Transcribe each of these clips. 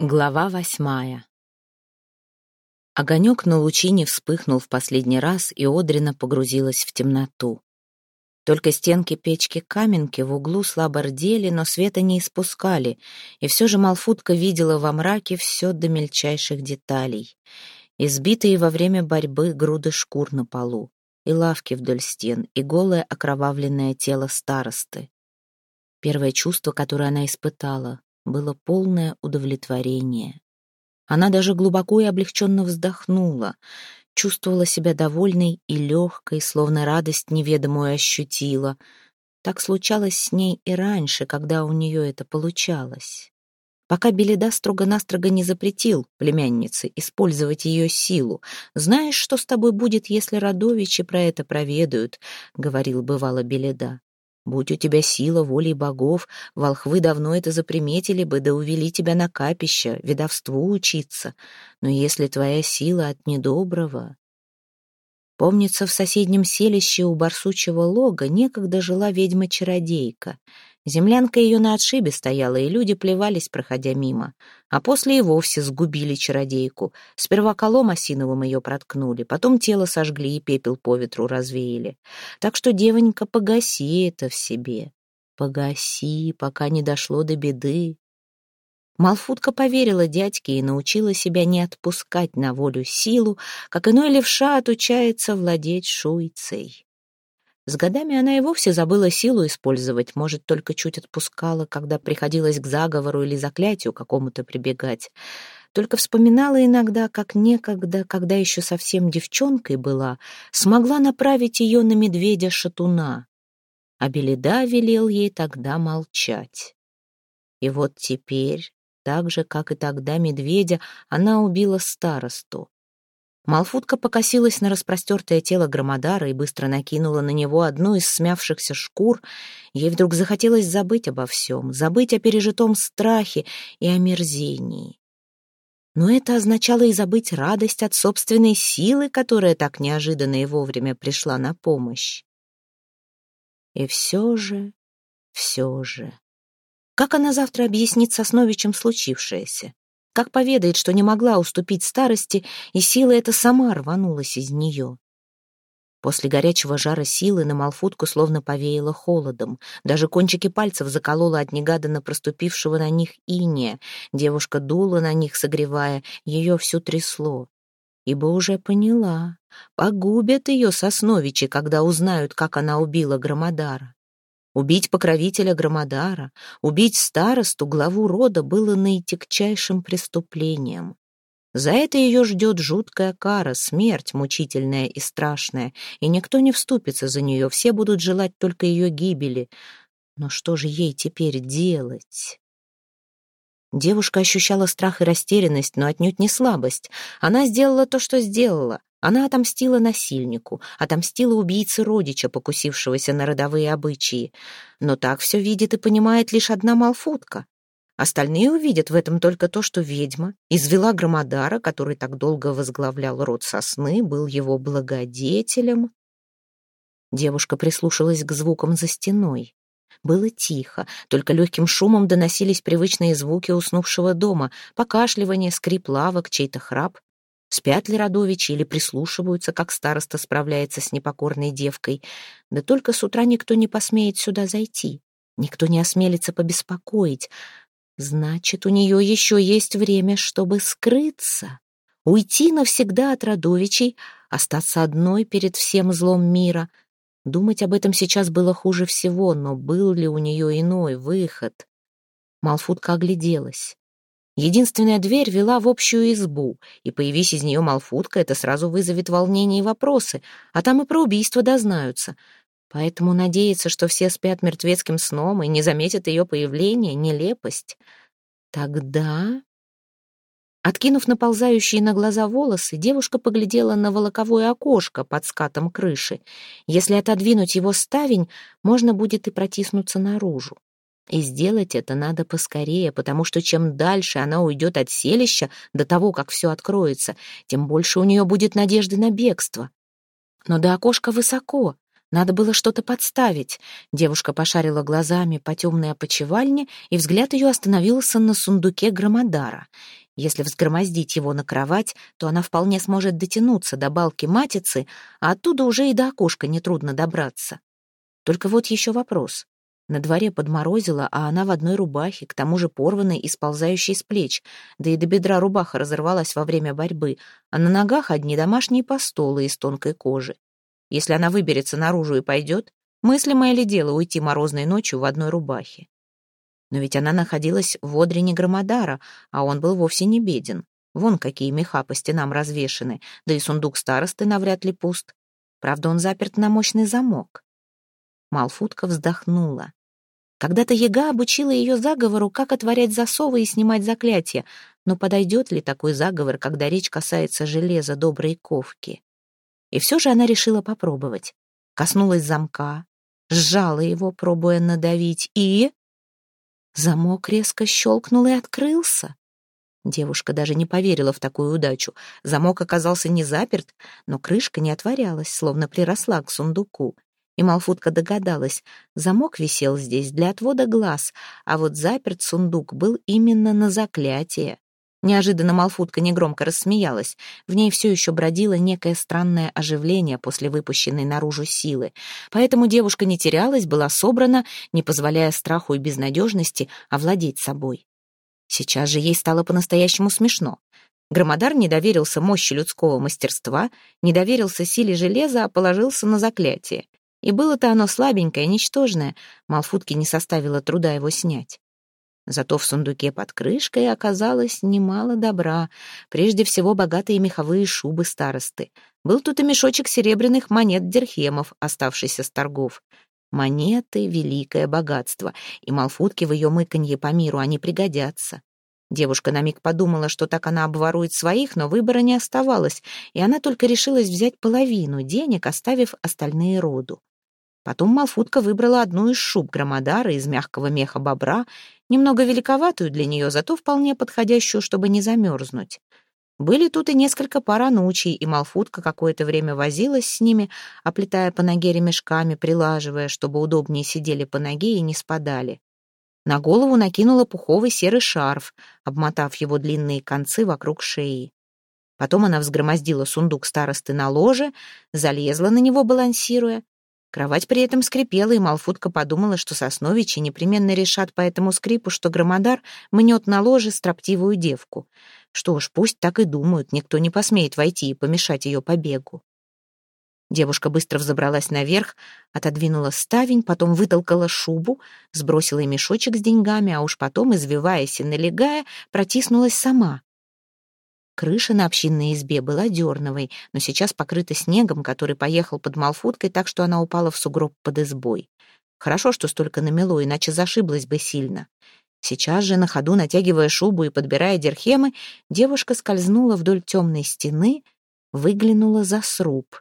Глава восьмая Огонек на лучине вспыхнул в последний раз, и Одрина погрузилась в темноту. Только стенки печки-каменки в углу слабо рдели, но света не испускали, и все же Малфутка видела во мраке все до мельчайших деталей. Избитые во время борьбы груды шкур на полу, и лавки вдоль стен, и голое окровавленное тело старосты. Первое чувство, которое она испытала, было полное удовлетворение. Она даже глубоко и облегченно вздохнула, чувствовала себя довольной и легкой, словно радость неведомую ощутила. Так случалось с ней и раньше, когда у нее это получалось. Пока Беледа строго-настрого не запретил племяннице использовать ее силу. «Знаешь, что с тобой будет, если родовичи про это проведают?» — говорил бывало Беледа. Будь у тебя сила волей богов, волхвы давно это заприметили бы, да увели тебя на капище, ведовству учиться. Но если твоя сила от недоброго... Помнится, в соседнем селище у барсучьего лога некогда жила ведьма-чародейка. Землянка ее на отшибе стояла, и люди плевались, проходя мимо. А после и вовсе сгубили чародейку. Сперва колом осиновым ее проткнули, потом тело сожгли и пепел по ветру развеяли. Так что, девонька, погаси это в себе. Погаси, пока не дошло до беды. Малфутка поверила дядьке и научила себя не отпускать на волю силу, как иной левша отучается владеть шуйцей. С годами она и вовсе забыла силу использовать, может, только чуть отпускала, когда приходилось к заговору или заклятию какому-то прибегать. Только вспоминала иногда, как некогда, когда еще совсем девчонкой была, смогла направить ее на медведя-шатуна. А Беледа велел ей тогда молчать. И вот теперь, так же, как и тогда медведя, она убила старосту. Малфутка покосилась на распростертое тело Громодара и быстро накинула на него одну из смявшихся шкур. Ей вдруг захотелось забыть обо всем, забыть о пережитом страхе и омерзении. Но это означало и забыть радость от собственной силы, которая так неожиданно и вовремя пришла на помощь. И все же, все же... Как она завтра объяснит Сосновичем случившееся? Как поведает, что не могла уступить старости, и сила эта сама рванулась из нее. После горячего жара силы на Малфутку словно повеяло холодом. Даже кончики пальцев заколола от негаданно проступившего на них иния. Девушка дула на них, согревая, ее всю трясло. Ибо уже поняла, погубят ее сосновичи, когда узнают, как она убила Громодара. Убить покровителя Громодара, убить старосту, главу рода, было наитягчайшим преступлением. За это ее ждет жуткая кара, смерть мучительная и страшная, и никто не вступится за нее, все будут желать только ее гибели. Но что же ей теперь делать? Девушка ощущала страх и растерянность, но отнюдь не слабость. Она сделала то, что сделала. Она отомстила насильнику, отомстила убийце родича, покусившегося на родовые обычаи. Но так все видит и понимает лишь одна Малфутка. Остальные увидят в этом только то, что ведьма извела Громодара, который так долго возглавлял род сосны, был его благодетелем. Девушка прислушалась к звукам за стеной. Было тихо, только легким шумом доносились привычные звуки уснувшего дома, покашливание, скрип лавок, чей-то храп. Спят ли родовичи или прислушиваются, как староста справляется с непокорной девкой. Да только с утра никто не посмеет сюда зайти. Никто не осмелится побеспокоить. Значит, у нее еще есть время, чтобы скрыться. Уйти навсегда от родовичей, остаться одной перед всем злом мира. Думать об этом сейчас было хуже всего, но был ли у нее иной выход? Малфутка огляделась. Единственная дверь вела в общую избу, и появись из нее Малфутка, это сразу вызовет волнение и вопросы, а там и про убийство дознаются. Поэтому надеяться, что все спят мертвецким сном и не заметят ее появления, нелепость. Тогда... Откинув наползающие на глаза волосы, девушка поглядела на волоковое окошко под скатом крыши. Если отодвинуть его ставень, можно будет и протиснуться наружу. И сделать это надо поскорее, потому что чем дальше она уйдет от селища до того, как все откроется, тем больше у нее будет надежды на бегство. Но до окошка высоко, Надо было что-то подставить. Девушка пошарила глазами по темной опочивальне, и взгляд ее остановился на сундуке Громодара. Если взгромоздить его на кровать, то она вполне сможет дотянуться до балки матицы, а оттуда уже и до окошка нетрудно добраться. Только вот еще вопрос. На дворе подморозило, а она в одной рубахе, к тому же порванной и сползающей с плеч, да и до бедра рубаха разорвалась во время борьбы, а на ногах одни домашние постолы из тонкой кожи. Если она выберется наружу и пойдет, мыслимое ли дело уйти морозной ночью в одной рубахе? Но ведь она находилась в Одрине Громодара, а он был вовсе не беден. Вон какие меха по стенам развешаны, да и сундук старосты навряд ли пуст. Правда, он заперт на мощный замок. Малфутка вздохнула. Когда-то Яга обучила ее заговору, как отворять засовы и снимать заклятия, но подойдет ли такой заговор, когда речь касается железа доброй ковки? И все же она решила попробовать. Коснулась замка, сжала его, пробуя надавить, и... Замок резко щелкнул и открылся. Девушка даже не поверила в такую удачу. Замок оказался не заперт, но крышка не отворялась, словно приросла к сундуку. И Малфутка догадалась, замок висел здесь для отвода глаз, а вот заперт сундук был именно на заклятие. Неожиданно Малфутка негромко рассмеялась. В ней все еще бродило некое странное оживление после выпущенной наружу силы. Поэтому девушка не терялась, была собрана, не позволяя страху и безнадежности овладеть собой. Сейчас же ей стало по-настоящему смешно. Громодар не доверился мощи людского мастерства, не доверился силе железа, а положился на заклятие. И было-то оно слабенькое, ничтожное, Малфутке не составило труда его снять. Зато в сундуке под крышкой оказалось немало добра. Прежде всего, богатые меховые шубы старосты. Был тут и мешочек серебряных монет дирхемов, оставшийся с торгов. Монеты — великое богатство, и малфутки в ее мыканье по миру они пригодятся. Девушка на миг подумала, что так она обворует своих, но выбора не оставалось, и она только решилась взять половину денег, оставив остальные роду. Потом Малфутка выбрала одну из шуб громадара из мягкого меха бобра, немного великоватую для нее, зато вполне подходящую, чтобы не замерзнуть. Были тут и несколько пар анучей, и Малфутка какое-то время возилась с ними, оплетая по ноге ремешками, прилаживая, чтобы удобнее сидели по ноге и не спадали. На голову накинула пуховый серый шарф, обмотав его длинные концы вокруг шеи. Потом она взгромоздила сундук старосты на ложе, залезла на него, балансируя, Кровать при этом скрипела, и Малфутка подумала, что сосновичи непременно решат по этому скрипу, что громодар мнет на ложе строптивую девку. Что ж, пусть так и думают, никто не посмеет войти и помешать ее побегу. Девушка быстро взобралась наверх, отодвинула ставень, потом вытолкала шубу, сбросила мешочек с деньгами, а уж потом, извиваясь и налегая, протиснулась сама. Крыша на общинной избе была дерновой, но сейчас покрыта снегом, который поехал под Малфуткой, так что она упала в сугроб под избой. Хорошо, что столько намело, иначе зашиблась бы сильно. Сейчас же, на ходу натягивая шубу и подбирая дерхемы, девушка скользнула вдоль темной стены, выглянула за сруб.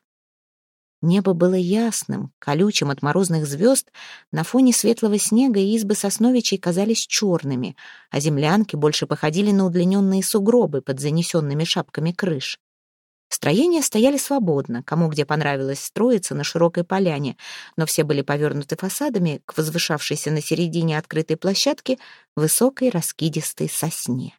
Небо было ясным, колючим от морозных звезд, на фоне светлого снега избы сосновичей казались черными, а землянки больше походили на удлиненные сугробы под занесенными шапками крыш. Строения стояли свободно, кому где понравилось строиться на широкой поляне, но все были повернуты фасадами к возвышавшейся на середине открытой площадке высокой раскидистой сосне.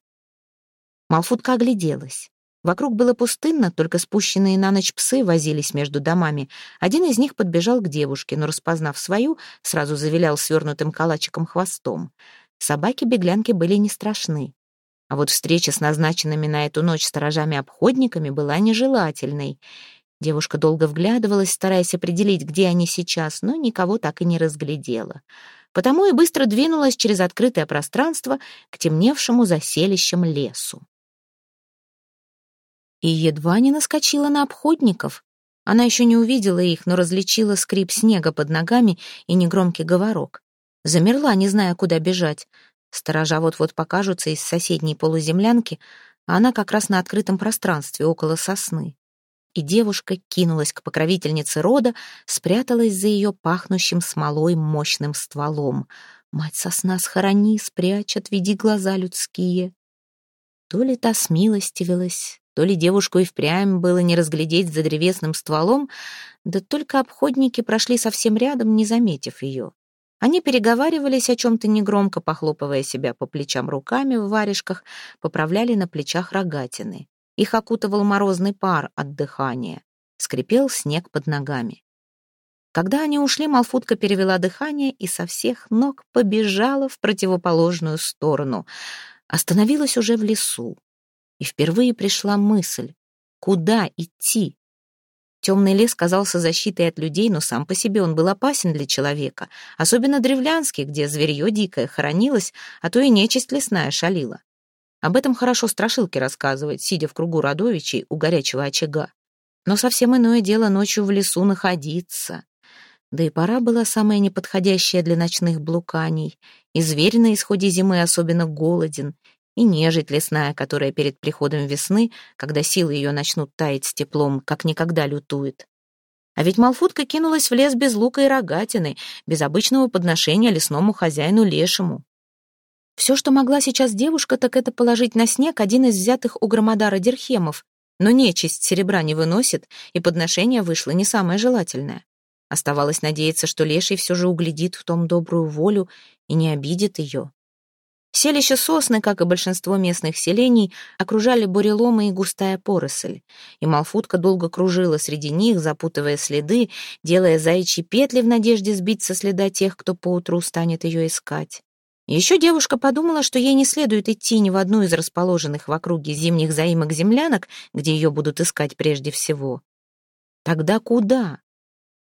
Малфутка огляделась. Вокруг было пустынно, только спущенные на ночь псы возились между домами. Один из них подбежал к девушке, но, распознав свою, сразу завилял свернутым калачиком хвостом. Собаки-беглянки были не страшны. А вот встреча с назначенными на эту ночь сторожами-обходниками была нежелательной. Девушка долго вглядывалась, стараясь определить, где они сейчас, но никого так и не разглядела. Потому и быстро двинулась через открытое пространство к темневшему заселищем лесу и едва не наскочила на обходников. Она еще не увидела их, но различила скрип снега под ногами и негромкий говорок. Замерла, не зная, куда бежать. Сторожа вот-вот покажутся из соседней полуземлянки, а она как раз на открытом пространстве около сосны. И девушка кинулась к покровительнице рода, спряталась за ее пахнущим смолой мощным стволом. «Мать сосна, схорони, спрячь, отведи глаза людские». То ли та смилостивилась, То ли девушку и впрямь было не разглядеть за древесным стволом, да только обходники прошли совсем рядом, не заметив ее. Они переговаривались о чем-то негромко, похлопывая себя по плечам руками в варежках, поправляли на плечах рогатины. Их окутывал морозный пар от дыхания. Скрипел снег под ногами. Когда они ушли, Малфутка перевела дыхание и со всех ног побежала в противоположную сторону. Остановилась уже в лесу. И впервые пришла мысль, куда идти. Темный лес казался защитой от людей, но сам по себе он был опасен для человека, особенно древлянский, где зверье дикое хоронилось, а то и нечисть лесная шалила. Об этом хорошо страшилки рассказывать, сидя в кругу родовичей у горячего очага. Но совсем иное дело ночью в лесу находиться. Да и пора была самая неподходящая для ночных блуканий, и зверь на исходе зимы особенно голоден, и нежить лесная, которая перед приходом весны, когда силы ее начнут таять с теплом, как никогда лютует. А ведь Малфутка кинулась в лес без лука и рогатины, без обычного подношения лесному хозяину лешему. Все, что могла сейчас девушка, так это положить на снег один из взятых у громадара дирхемов, но нечисть серебра не выносит, и подношение вышло не самое желательное. Оставалось надеяться, что Леший все же углядит в том добрую волю и не обидит ее. Селище сосны, как и большинство местных селений, окружали буреломы и густая поросль, и Малфутка долго кружила среди них, запутывая следы, делая заячьи петли в надежде сбить со следа тех, кто поутру станет ее искать. Еще девушка подумала, что ей не следует идти ни в одну из расположенных в округе зимних заимок землянок, где ее будут искать прежде всего. Тогда куда?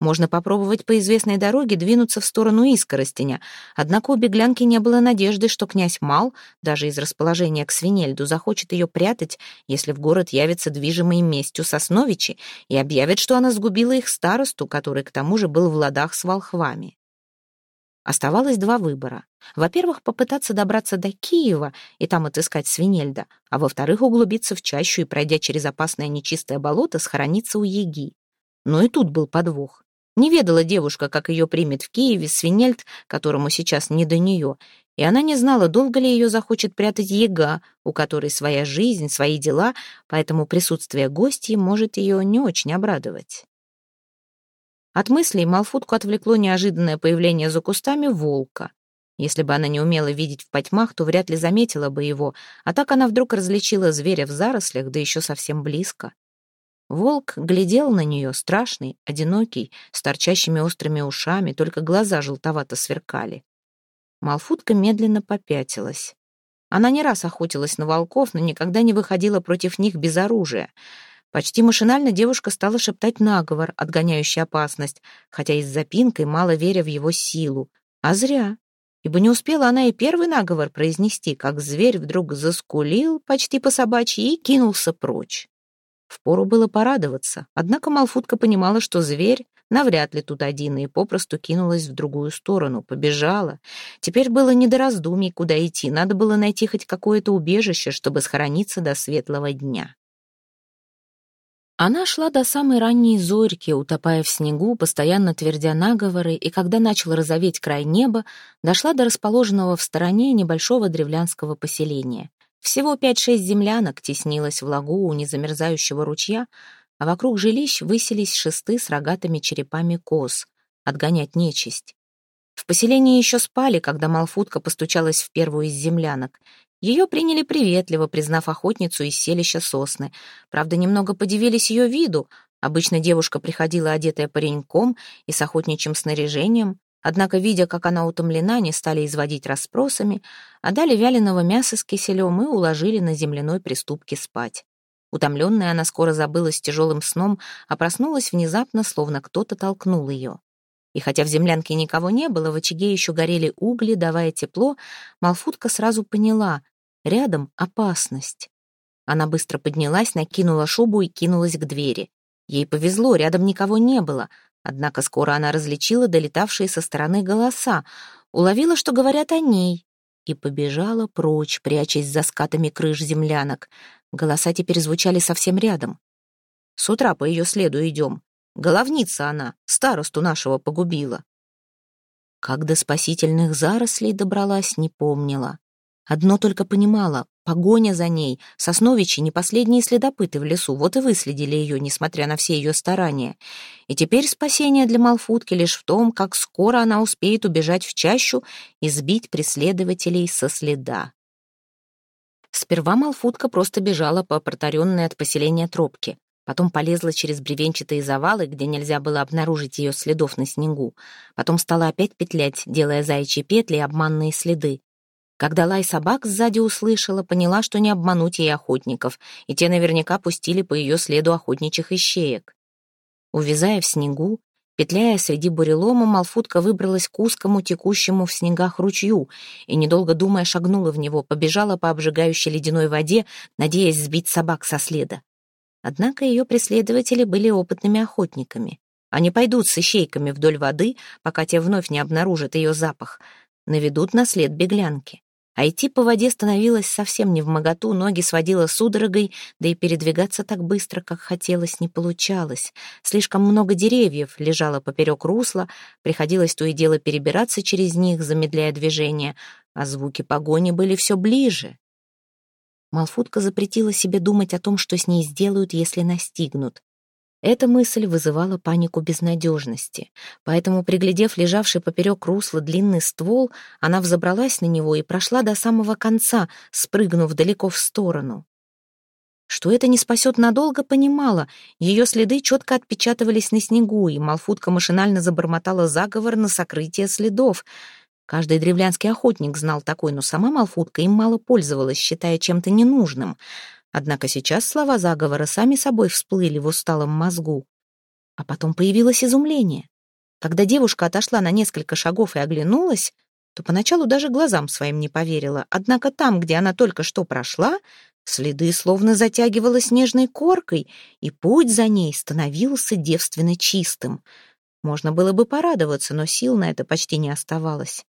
Можно попробовать по известной дороге двинуться в сторону Искоростеня, однако у беглянки не было надежды, что князь Мал, даже из расположения к Свинельду, захочет ее прятать, если в город явится движимой местью Сосновичи и объявит, что она сгубила их старосту, который к тому же был в ладах с волхвами. Оставалось два выбора. Во-первых, попытаться добраться до Киева и там отыскать Свинельда, а во-вторых, углубиться в чащу и, пройдя через опасное нечистое болото, схорониться у Еги. Но и тут был подвох. Не ведала девушка, как ее примет в Киеве Свинельд, которому сейчас не до нее, и она не знала, долго ли ее захочет прятать Ега, у которой своя жизнь, свои дела, поэтому присутствие гостей может ее не очень обрадовать. От мыслей Малфутку отвлекло неожиданное появление за кустами волка. Если бы она не умела видеть в потьмах, то вряд ли заметила бы его, а так она вдруг различила зверя в зарослях, да еще совсем близко. Волк глядел на нее, страшный, одинокий, с торчащими острыми ушами, только глаза желтовато сверкали. Малфутка медленно попятилась. Она не раз охотилась на волков, но никогда не выходила против них без оружия. Почти машинально девушка стала шептать наговор, отгоняющий опасность, хотя и с запинкой, мало веря в его силу. А зря, ибо не успела она и первый наговор произнести, как зверь вдруг заскулил почти по собачьи и кинулся прочь. Впору было порадоваться, однако Малфутка понимала, что зверь навряд ли тут один, и попросту кинулась в другую сторону, побежала. Теперь было не до раздумий, куда идти, надо было найти хоть какое-то убежище, чтобы схорониться до светлого дня. Она шла до самой ранней зорьки, утопая в снегу, постоянно твердя наговоры, и когда начал розоветь край неба, дошла до расположенного в стороне небольшого древлянского поселения. Всего пять-шесть землянок теснилось в лагу у незамерзающего ручья, а вокруг жилищ высились шесты с рогатыми черепами коз, отгонять нечисть. В поселении еще спали, когда Малфутка постучалась в первую из землянок. Ее приняли приветливо, признав охотницу из селища сосны. Правда, немного подивились ее виду. Обычно девушка приходила одетая пареньком и с охотничьим снаряжением, Однако, видя, как она утомлена, не стали изводить расспросами, а дали вяленого мяса с киселем и уложили на земляной приступке спать. Утомленная она скоро забылась тяжелым сном, а проснулась внезапно, словно кто-то толкнул ее. И хотя в землянке никого не было, в очаге еще горели угли, давая тепло, Малфутка сразу поняла — рядом опасность. Она быстро поднялась, накинула шубу и кинулась к двери. Ей повезло, рядом никого не было — Однако скоро она различила долетавшие со стороны голоса, уловила, что говорят о ней, и побежала прочь, прячась за скатами крыш землянок. Голоса теперь звучали совсем рядом. С утра по ее следу идем. Головница она, старосту нашего погубила. Как до спасительных зарослей добралась, не помнила. Одно только понимала, Погоня за ней. Сосновичи не последние следопыты в лесу, вот и выследили ее, несмотря на все ее старания. И теперь спасение для Малфутки лишь в том, как скоро она успеет убежать в чащу и сбить преследователей со следа. Сперва Малфутка просто бежала по протаренной от поселения тропке. Потом полезла через бревенчатые завалы, где нельзя было обнаружить ее следов на снегу. Потом стала опять петлять, делая заячьи петли и обманные следы. Когда лай собак сзади услышала, поняла, что не обмануть ей охотников, и те наверняка пустили по ее следу охотничьих ищеек. Увязая в снегу, петляя среди бурелома, Малфутка выбралась к узкому, текущему в снегах ручью, и, недолго думая, шагнула в него, побежала по обжигающей ледяной воде, надеясь сбить собак со следа. Однако ее преследователи были опытными охотниками. Они пойдут с ищейками вдоль воды, пока те вновь не обнаружат ее запах, наведут на след беглянки. А идти по воде становилось совсем не в моготу, ноги сводило судорогой, да и передвигаться так быстро, как хотелось, не получалось. Слишком много деревьев лежало поперек русла, приходилось то и дело перебираться через них, замедляя движение, а звуки погони были все ближе. Малфутка запретила себе думать о том, что с ней сделают, если настигнут. Эта мысль вызывала панику безнадежности, поэтому, приглядев лежавший поперек русла длинный ствол, она взобралась на него и прошла до самого конца, спрыгнув далеко в сторону. Что это не спасет надолго, понимала. Ее следы четко отпечатывались на снегу, и Малфутка машинально забормотала заговор на сокрытие следов. Каждый древлянский охотник знал такой, но сама Малфутка им мало пользовалась, считая чем-то ненужным — Однако сейчас слова заговора сами собой всплыли в усталом мозгу. А потом появилось изумление. Когда девушка отошла на несколько шагов и оглянулась, то поначалу даже глазам своим не поверила. Однако там, где она только что прошла, следы словно затягивало снежной коркой, и путь за ней становился девственно чистым. Можно было бы порадоваться, но сил на это почти не оставалось.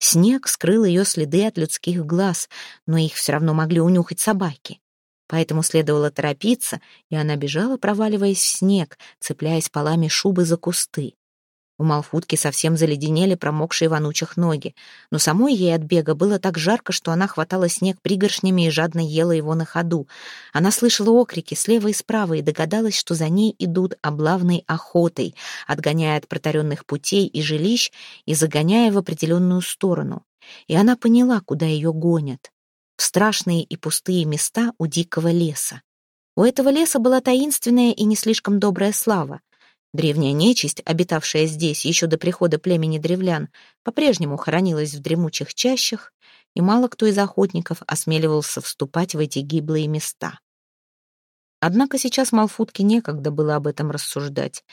Снег скрыл ее следы от людских глаз, но их все равно могли унюхать собаки. Поэтому следовало торопиться, и она бежала, проваливаясь в снег, цепляясь полами шубы за кусты. У Малфутки совсем заледенели промокшие в анучих ноги, но самой ей от бега было так жарко, что она хватала снег пригоршнями и жадно ела его на ходу. Она слышала окрики слева и справа и догадалась, что за ней идут облавной охотой, отгоняя от протаренных путей и жилищ и загоняя в определенную сторону. И она поняла, куда ее гонят в страшные и пустые места у дикого леса. У этого леса была таинственная и не слишком добрая слава. Древняя нечисть, обитавшая здесь еще до прихода племени древлян, по-прежнему хоронилась в дремучих чащах, и мало кто из охотников осмеливался вступать в эти гиблые места. Однако сейчас Малфутке некогда было об этом рассуждать.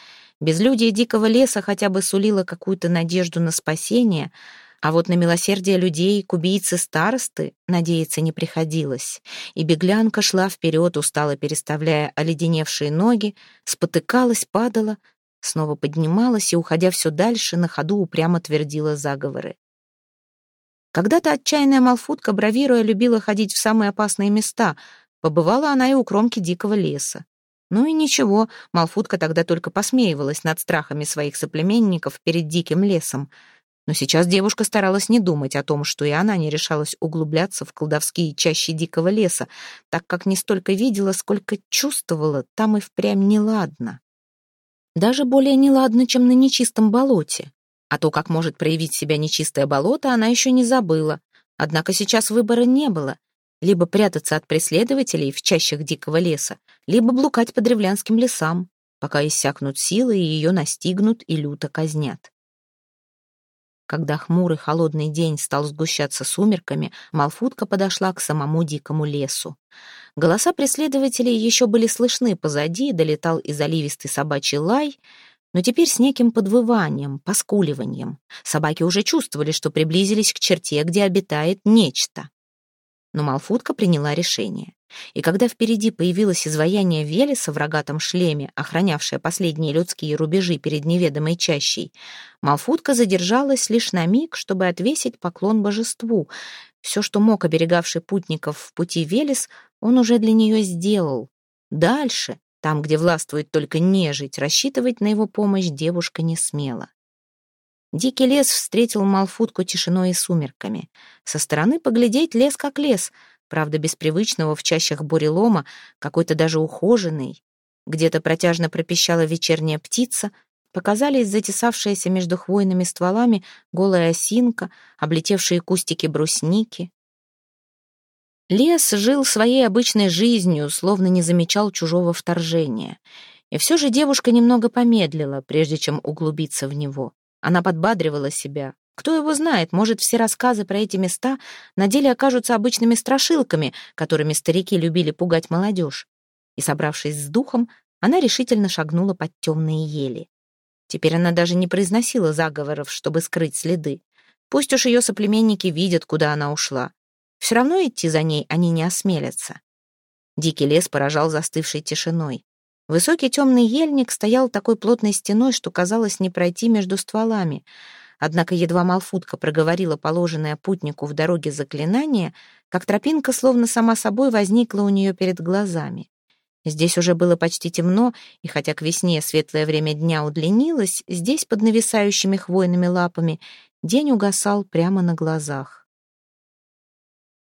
Безлюдие дикого леса хотя бы сулило какую-то надежду на спасение — а вот на милосердие людей к убийце старосты надеяться не приходилось, и беглянка шла вперед, устало переставляя оледеневшие ноги, спотыкалась, падала, снова поднималась и, уходя все дальше, на ходу упрямо твердила заговоры. Когда-то отчаянная Малфутка, бравируя, любила ходить в самые опасные места. Побывала она и у кромки дикого леса. Ну и ничего, Малфутка тогда только посмеивалась над страхами своих соплеменников перед диким лесом — но сейчас девушка старалась не думать о том, что и она не решалась углубляться в колдовские чащи дикого леса, так как не столько видела, сколько чувствовала, там и впрямь неладно. Даже более неладно, чем на нечистом болоте. А то, как может проявить себя нечистое болото, она еще не забыла. Однако сейчас выбора не было. Либо прятаться от преследователей в чащах дикого леса, либо блукать по древлянским лесам, пока иссякнут силы и ее настигнут и люто казнят. Когда хмурый холодный день стал сгущаться сумерками, Малфутка подошла к самому дикому лесу. Голоса преследователей еще были слышны позади, долетал и заливистый собачий лай, но теперь с неким подвыванием, поскуливанием. Собаки уже чувствовали, что приблизились к черте, где обитает нечто. Но Малфутка приняла решение. И когда впереди появилось изваяние Велеса в рогатом шлеме, охранявшее последние людские рубежи перед неведомой чащей, Малфутка задержалась лишь на миг, чтобы отвесить поклон божеству. Все, что мог оберегавший путников в пути Велес, он уже для нее сделал. Дальше, там, где властвует только нежить, рассчитывать на его помощь девушка не смела. Дикий лес встретил Малфутку тишиной и сумерками. Со стороны поглядеть лес как лес — правда, без привычного в чащах бурелома, какой-то даже ухоженный. Где-то протяжно пропищала вечерняя птица, показались затесавшиеся между хвойными стволами голая осинка, облетевшие кустики брусники. Лес жил своей обычной жизнью, словно не замечал чужого вторжения. И все же девушка немного помедлила, прежде чем углубиться в него. Она подбадривала себя. Кто его знает, может, все рассказы про эти места на деле окажутся обычными страшилками, которыми старики любили пугать молодежь. И, собравшись с духом, она решительно шагнула под темные ели. Теперь она даже не произносила заговоров, чтобы скрыть следы. Пусть уж ее соплеменники видят, куда она ушла. Все равно идти за ней они не осмелятся. Дикий лес поражал застывшей тишиной. Высокий темный ельник стоял такой плотной стеной, что казалось не пройти между стволами. Однако едва Малфутка проговорила положенное путнику в дороге заклинание, как тропинка словно сама собой возникла у нее перед глазами. Здесь уже было почти темно, и хотя к весне светлое время дня удлинилось, здесь под нависающими хвойными лапами день угасал прямо на глазах.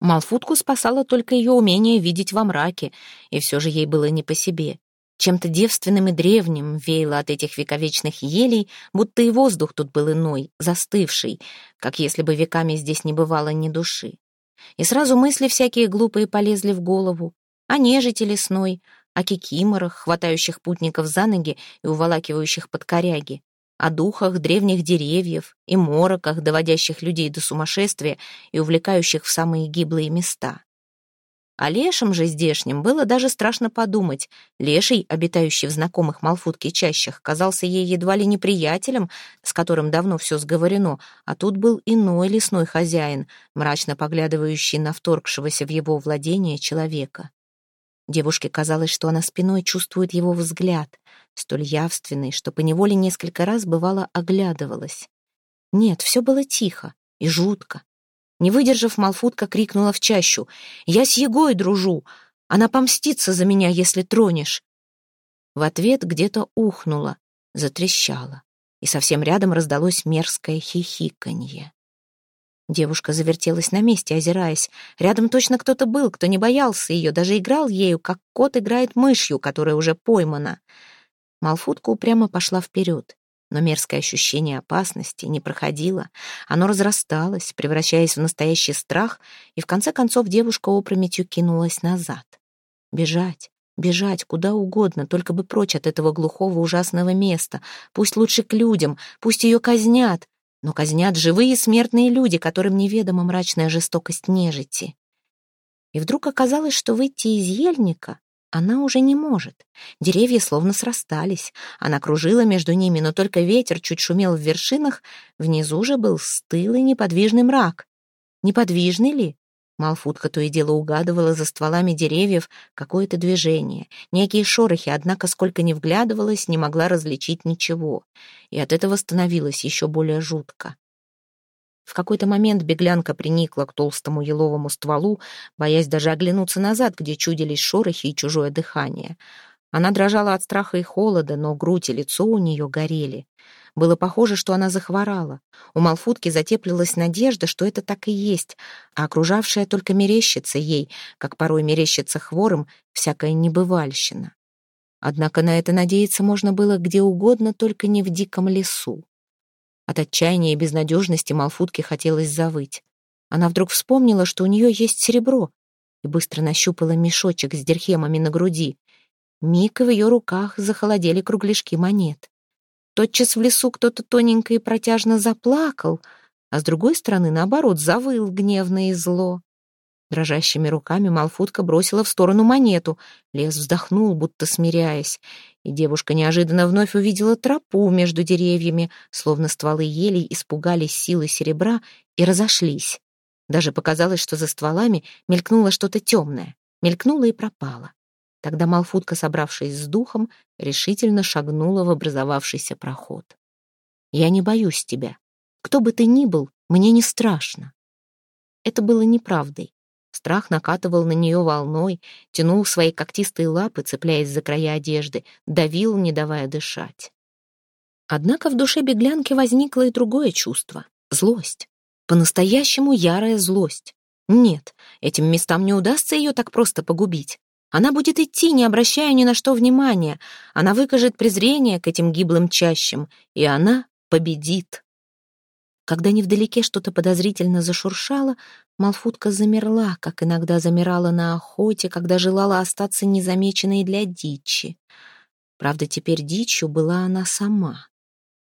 Малфутку спасало только ее умение видеть во мраке, и все же ей было не по себе. Чем-то девственным и древним веяло от этих вековечных елей, будто и воздух тут был иной, застывший, как если бы веками здесь не бывало ни души. И сразу мысли всякие глупые полезли в голову. О нежити лесной, о кикиморах, хватающих путников за ноги и уволакивающих под коряги, о духах древних деревьев и мороках, доводящих людей до сумасшествия и увлекающих в самые гиблые места. О лешем же здешнем было даже страшно подумать. Леший, обитающий в знакомых Малфутке чащах, казался ей едва ли неприятелем, с которым давно все сговорено, а тут был иной лесной хозяин, мрачно поглядывающий на вторгшегося в его владение человека. Девушке казалось, что она спиной чувствует его взгляд, столь явственный, что поневоле несколько раз бывало оглядывалась. Нет, все было тихо и жутко. Не выдержав, Малфутка крикнула в чащу. «Я с Егой дружу! Она помстится за меня, если тронешь!» В ответ где-то ухнуло, затрещало, и совсем рядом раздалось мерзкое хихиканье. Девушка завертелась на месте, озираясь. Рядом точно кто-то был, кто не боялся ее, даже играл ею, как кот играет мышью, которая уже поймана. Малфутка упрямо пошла вперед, но мерзкое ощущение опасности не проходило. Оно разрасталось, превращаясь в настоящий страх, и в конце концов девушка опрометью кинулась назад. Бежать, бежать куда угодно, только бы прочь от этого глухого ужасного места. Пусть лучше к людям, пусть ее казнят, но казнят живые смертные люди, которым неведома мрачная жестокость нежити. И вдруг оказалось, что выйти из ельника она уже не может. Деревья словно срастались. Она кружила между ними, но только ветер чуть шумел в вершинах. Внизу же был стылый неподвижный мрак. Неподвижный ли? Малфутка то и дело угадывала за стволами деревьев какое-то движение, некие шорохи, однако сколько ни вглядывалась, не могла различить ничего, и от этого становилось еще более жутко. В какой-то момент беглянка приникла к толстому еловому стволу, боясь даже оглянуться назад, где чудились шорохи и чужое дыхание. Она дрожала от страха и холода, но грудь и лицо у нее горели. Было похоже, что она захворала. У Малфутки затеплилась надежда, что это так и есть, а окружавшая только мерещится ей, как порой мерещится хворым, всякая небывальщина. Однако на это надеяться можно было где угодно, только не в диком лесу. От отчаяния и безнадежности Малфутке хотелось завыть. Она вдруг вспомнила, что у нее есть серебро, и быстро нащупала мешочек с дирхемами на груди. Миг в ее руках захолодели кругляшки монет. Тотчас в лесу кто-то тоненько и протяжно заплакал, а с другой стороны, наоборот, завыл гневно и зло. Дрожащими руками Малфутка бросила в сторону монету. Лес вздохнул, будто смиряясь, и девушка неожиданно вновь увидела тропу между деревьями, словно стволы елей испугались силы серебра и разошлись. Даже показалось, что за стволами мелькнуло что-то темное, мелькнуло и пропало. Тогда Малфутка, собравшись с духом, решительно шагнула в образовавшийся проход. «Я не боюсь тебя. Кто бы ты ни был, мне не страшно». Это было неправдой. Страх накатывал на нее волной, тянул свои когтистые лапы, цепляясь за края одежды, давил, не давая дышать. Однако в душе беглянки возникло и другое чувство — злость. По-настоящему ярая злость. Нет, этим местам не удастся ее так просто погубить. Она будет идти, не обращая ни на что внимания. Она выкажет презрение к этим гиблым чащам, и она победит. Когда невдалеке что-то подозрительно зашуршало, Малфутка замерла, как иногда замирала на охоте, когда желала остаться незамеченной для дичи. Правда, теперь дичью была она сама.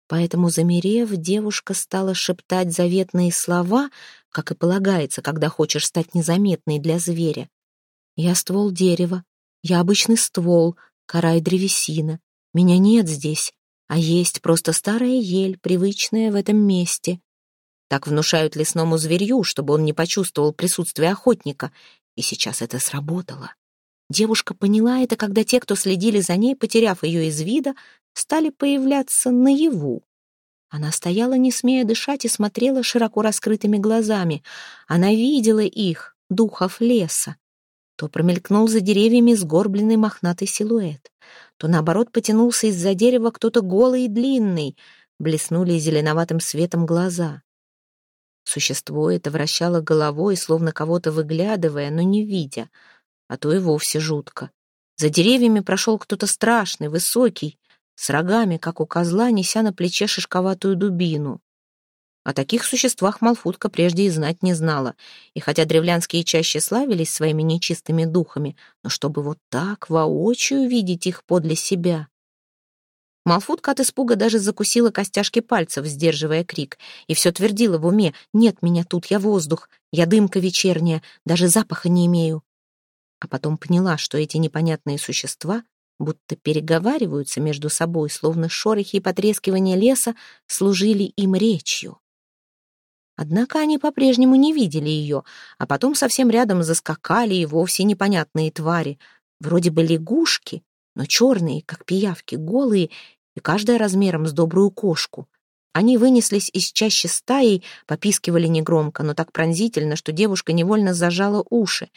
Поэтому, замерев, девушка стала шептать заветные слова, как и полагается, когда хочешь стать незаметной для зверя. «Я ствол дерева, я обычный ствол, кора и древесина. Меня нет здесь, а есть просто старая ель, привычная в этом месте. Так внушают лесному зверью, чтобы он не почувствовал присутствие охотника. И сейчас это сработало. Девушка поняла это, когда те, кто следили за ней, потеряв ее из вида, стали появляться наяву. Она стояла, не смея дышать, и смотрела широко раскрытыми глазами. Она видела их, духов леса. То промелькнул за деревьями сгорбленный мохнатый силуэт, то, наоборот, потянулся из-за дерева кто-то голый и длинный, блеснули зеленоватым светом глаза. Существо это вращало головой, словно кого-то выглядывая, но не видя, а то и вовсе жутко. За деревьями прошел кто-то страшный, высокий, с рогами, как у козла, неся на плече шишковатую дубину. О таких существах Малфутка прежде и знать не знала, и хотя древлянские чаще славились своими нечистыми духами, но чтобы вот так воочию видеть их подле себя. Малфутка от испуга даже закусила костяшки пальцев, сдерживая крик, и все твердила в уме «Нет меня тут, я воздух, я дымка вечерняя, даже запаха не имею». А потом поняла, что эти непонятные существа будто переговариваются между собой, словно шорохи и потрескивание леса служили им речью. Однако они по-прежнему не видели ее, а потом совсем рядом заскакали и вовсе непонятные твари, вроде бы лягушки, но черные, как пиявки, голые, и каждая размером с добрую кошку. Они вынеслись из чаще стаи, попискивали негромко, но так пронзительно, что девушка невольно зажала уши.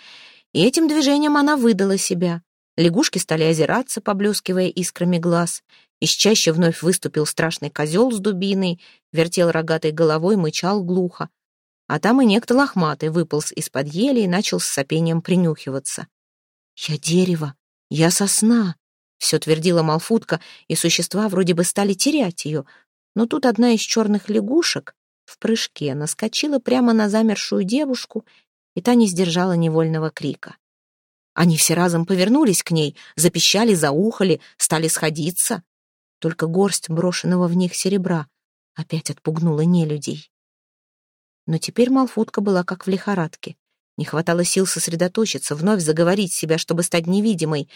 И этим движением она выдала себя. Лягушки стали озираться, поблескивая искрами глаз. Из чаще вновь выступил страшный козел с дубиной, вертел рогатой головой, мычал глухо. А там и некто лохматый выполз из-под ели и начал с сопением принюхиваться. «Я дерево, я сосна», — все твердила Малфутка, и существа вроде бы стали терять ее. Но тут одна из черных лягушек в прыжке наскочила прямо на замершую девушку, и та не сдержала невольного крика. Они все разом повернулись к ней, запищали, заухали, стали сходиться. Только горсть брошенного в них серебра опять отпугнула нелюдей. Но теперь Малфутка была как в лихорадке. Не хватало сил сосредоточиться, вновь заговорить себя, чтобы стать невидимой.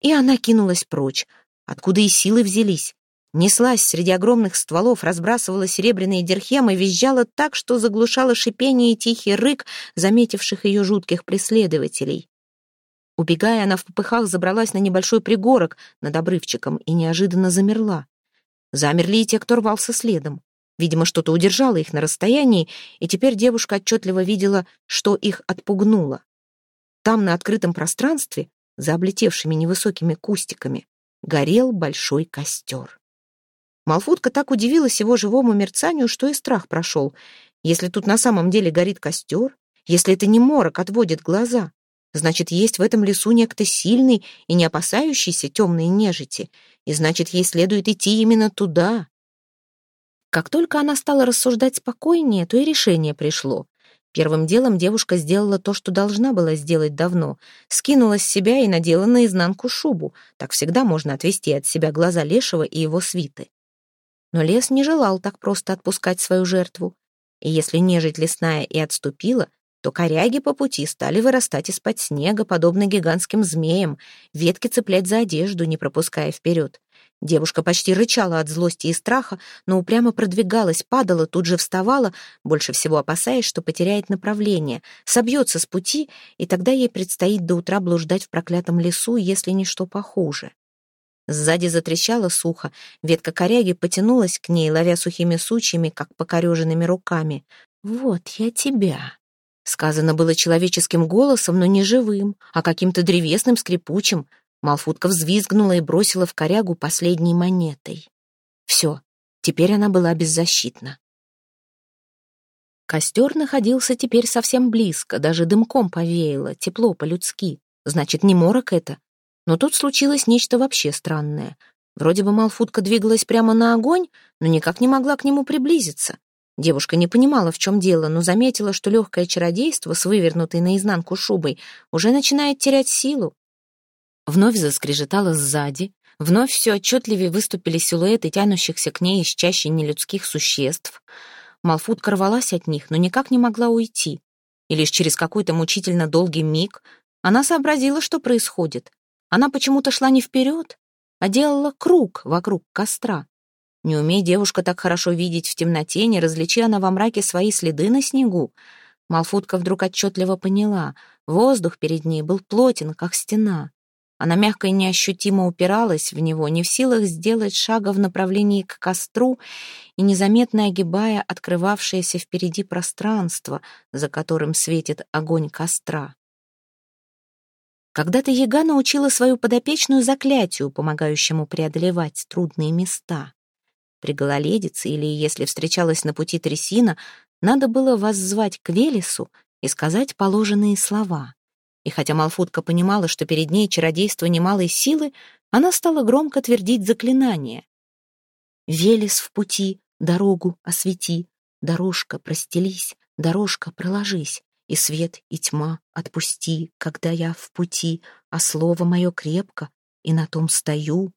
И она кинулась прочь. Откуда и силы взялись? Неслась среди огромных стволов, разбрасывала серебряные дирхемы, визжала так, что заглушала шипение и тихий рык заметивших ее жутких преследователей. Убегая, она в попыхах забралась на небольшой пригорок над обрывчиком и неожиданно замерла. Замерли и те, кто рвался следом. Видимо, что-то удержало их на расстоянии, и теперь девушка отчетливо видела, что их отпугнуло. Там, на открытом пространстве, за облетевшими невысокими кустиками, горел большой костер. Малфутка так удивилась его живому мерцанию, что и страх прошел. Если тут на самом деле горит костер, если это не морок отводит глаза, Значит, есть в этом лесу некто сильный и не опасающийся темной нежити, и значит, ей следует идти именно туда. Как только она стала рассуждать спокойнее, то и решение пришло. Первым делом девушка сделала то, что должна была сделать давно. Скинула с себя и надела наизнанку шубу. Так всегда можно отвести от себя глаза Лешего и его свиты. Но лес не желал так просто отпускать свою жертву. И если нежить лесная и отступила, то коряги по пути стали вырастать из-под снега, подобно гигантским змеям, ветки цеплять за одежду, не пропуская вперед. Девушка почти рычала от злости и страха, но упрямо продвигалась, падала, тут же вставала, больше всего опасаясь, что потеряет направление, собьется с пути, и тогда ей предстоит до утра блуждать в проклятом лесу, если не что похуже. Сзади затрещало сухо, ветка коряги потянулась к ней, ловя сухими сучьями, как покореженными руками. «Вот я тебя», Сказано было человеческим голосом, но не живым, а каким-то древесным, скрипучим. Малфутка взвизгнула и бросила в корягу последней монетой. Все, теперь она была беззащитна. Костер находился теперь совсем близко, даже дымком повеяло, тепло по-людски. Значит, не морок это. Но тут случилось нечто вообще странное. Вроде бы Малфутка двигалась прямо на огонь, но никак не могла к нему приблизиться. Девушка не понимала, в чем дело, но заметила, что легкое чародейство с вывернутой наизнанку шубой уже начинает терять силу. Вновь заскрежетало сзади, вновь все отчетливее выступили силуэты тянущихся к ней из чаще нелюдских существ. Малфутка рвалась от них, но никак не могла уйти. И лишь через какой-то мучительно долгий миг она сообразила, что происходит. Она почему-то шла не вперед, а делала круг вокруг костра. Не умея девушка так хорошо видеть в темноте, не различи она во мраке свои следы на снегу. Малфутка вдруг отчетливо поняла, воздух перед ней был плотен, как стена. Она мягко и неощутимо упиралась в него, не в силах сделать шага в направлении к костру и незаметно огибая открывавшееся впереди пространство, за которым светит огонь костра. Когда-то Яга научила свою подопечную заклятию, помогающему преодолевать трудные места. При гололедице или если встречалась на пути трясина, надо было воззвать к Велесу и сказать положенные слова. И хотя Малфутка понимала, что перед ней чародейство немалой силы, она стала громко твердить заклинание. «Велес в пути, дорогу освети, дорожка простелись, дорожка проложись, и свет, и тьма отпусти, когда я в пути, а слово мое крепко, и на том стою,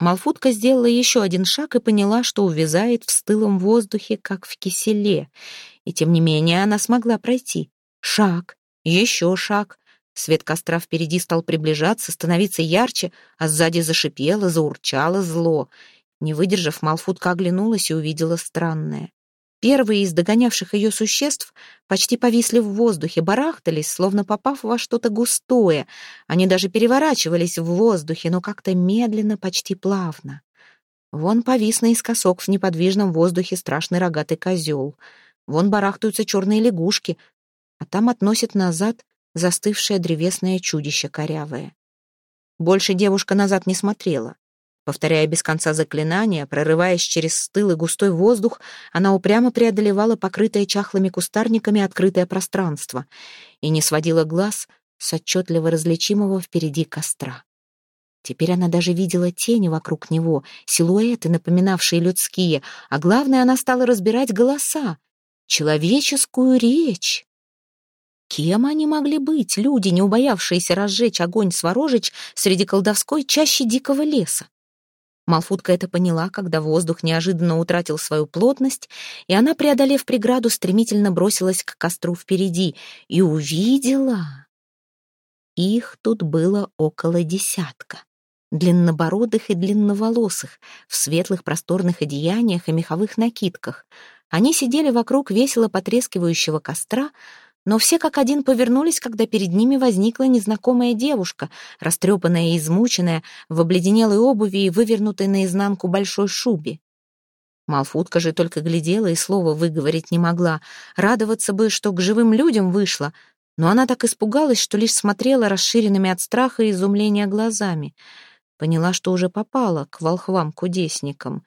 Малфутка сделала еще один шаг и поняла, что увязает в стылом воздухе, как в киселе. И тем не менее она смогла пройти. Шаг, еще шаг. Свет костра впереди стал приближаться, становиться ярче, а сзади зашипело, заурчало зло. Не выдержав, Малфутка оглянулась и увидела странное. Первые из догонявших ее существ почти повисли в воздухе, барахтались, словно попав во что-то густое. Они даже переворачивались в воздухе, но как-то медленно, почти плавно. Вон повис наискосок в неподвижном воздухе страшный рогатый козел. Вон барахтаются черные лягушки, а там относит назад застывшее древесное чудище корявое. Больше девушка назад не смотрела. Повторяя без конца заклинания, прорываясь через стылый густой воздух, она упрямо преодолевала покрытое чахлыми кустарниками открытое пространство и не сводила глаз с отчетливо различимого впереди костра. Теперь она даже видела тени вокруг него, силуэты, напоминавшие людские, а главное, она стала разбирать голоса, человеческую речь. Кем они могли быть, люди, не убоявшиеся разжечь огонь сворожич среди колдовской чащи дикого леса? Малфутка это поняла, когда воздух неожиданно утратил свою плотность, и она, преодолев преграду, стремительно бросилась к костру впереди и увидела... Их тут было около десятка. Длиннобородых и длинноволосых, в светлых просторных одеяниях и меховых накидках. Они сидели вокруг весело потрескивающего костра, но все как один повернулись, когда перед ними возникла незнакомая девушка, растрепанная и измученная, в обледенелой обуви и вывернутой наизнанку большой шубе. Малфутка же только глядела и слова выговорить не могла. Радоваться бы, что к живым людям вышла, но она так испугалась, что лишь смотрела расширенными от страха и изумления глазами. Поняла, что уже попала к волхвам-кудесникам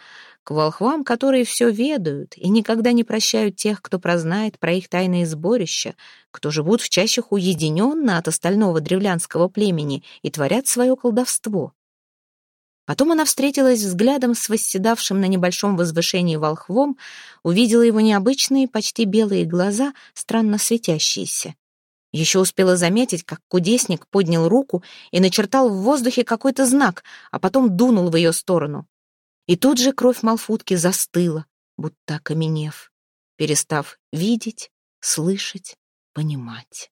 к волхвам, которые все ведают и никогда не прощают тех, кто прознает про их тайные сборища, кто живут в чащах уединенно от остального древлянского племени и творят свое колдовство. Потом она встретилась взглядом с восседавшим на небольшом возвышении волхвом, увидела его необычные, почти белые глаза, странно светящиеся. Еще успела заметить, как кудесник поднял руку и начертал в воздухе какой-то знак, а потом дунул в ее сторону. И тут же кровь Малфутки застыла, будто окаменев, перестав видеть, слышать, понимать.